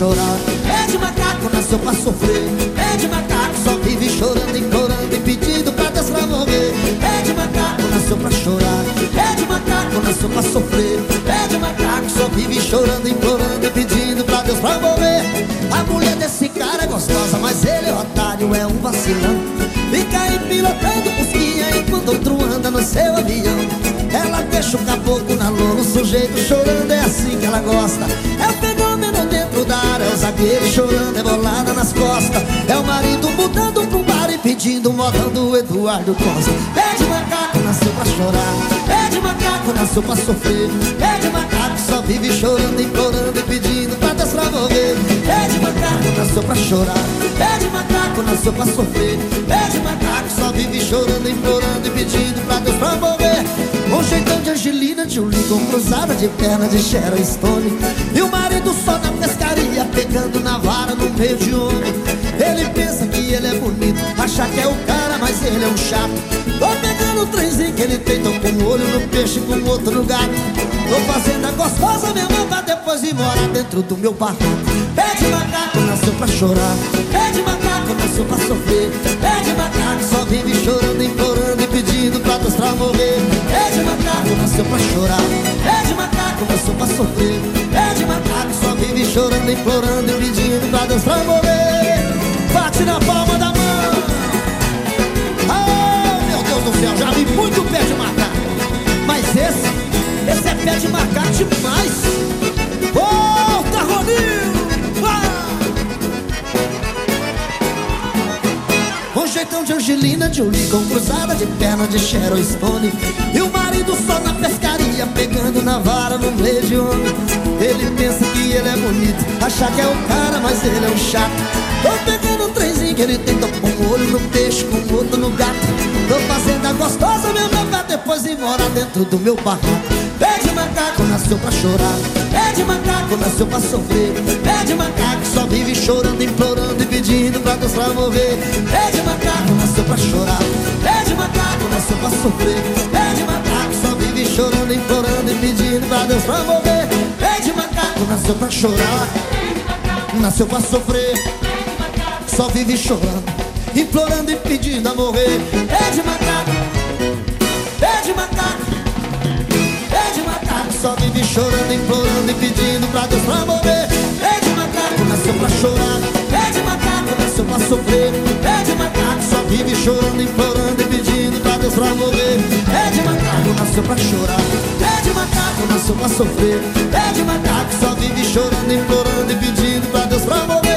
chorar. É de macaco, nasceu pra sofrer. É de macaco, só vive chorando, implorando e pedindo pra Deus pra morrer. É de macaco, nasceu pra chorar. É de macaco, nasceu pra sofrer. É de macaco, só vive chorando, implorando e pedindo pra Deus pra morrer. A mulher desse cara é gostosa, mas ele é otário, é um vacilão. Fica aí pilotando busquinha enquanto outro anda no seu avião. Ela deixa o caboclo na lona, o sujeito chorando, é assim que ela gosta zagueiro chorando, é bolada nas costas. É o marido mudando pro bar e pedindo modão do Eduardo Costa. É de macaco, nasceu pra chorar. É de macaco, nasceu pra sofrer. É de macaco, só vive chorando, implorando e pedindo pra Deus pra morrer. É de macaco, nasceu pra chorar. É de macaco, nasceu pra sofrer. É de macaco, só vive chorando, implorando e pedindo pra Deus pra morrer. Um jeitão de Angelina Jolie com cruzada de perna de Sharon Stone. E o marido só na pescaria meio de homem Ele pensa que ele é bonito, acha que é o cara, mas ele é um chato. Tô pegando o trenzinho que ele tem, tô com um olho no peixe, com outro no gato. Tô fazendo a gostosa minha mão pra depois ir morar dentro do meu barraco É de macaco, nasceu pra chorar. É de macaco, nasceu pra sofrer. É de macaco, só vive chorando, implorando e pedindo pra Deus pra morrer. É de macaco, nasceu pra chorar. É de macaco, nasceu pra sofrer chorando, implorando e pedindo pra Deus pra morrer. Bate na palma da mão. Oh, meu Deus do céu, já vi muito pé de macaco. Mas esse, esse é pé de macaco demais. Volta, Roninho! Um jeitão de Angelina Jolie Com cruzada de perna de Sharon Stone E o marido só na pescaria Pegando na vara no meio de homem bonito. Acha que é o cara, mas ele é um chato. Tô pegando um trenzinho que ele tem Tô com um olho no peixe, com o outro no gato. Tô fazendo a gostosa meu pra depois ir morar dentro do meu barraco É de macaco, nasceu pra chorar. É de macaco, nasceu pra sofrer. É de macaco, só vive chorando, implorando e pedindo pra Deus pra morrer É de macaco, nasceu pra chorar. É de macaco, nasceu pra sofrer. É de macaco, só vive chorando, implorando e pedindo pra Deus pra macaco, nasceu pra chorar Nasceu pra sofrer. Só vive chorando Implorando e pedindo a morrer. É de macaco É de macaco É de macaco. Só vive chorando, implorando e pedindo pra Deus pra morrer. É de macaco, nasceu pra chorar. É de macaco, nasceu pra sofrer. É de macaco, só vive chorando, implorando e pedindo pra Deus pra morrer. É de macaco, nasceu pra chorar pra sofrer. É de macaco, só vive chorando, implorando e pedindo pra Deus pra morrer.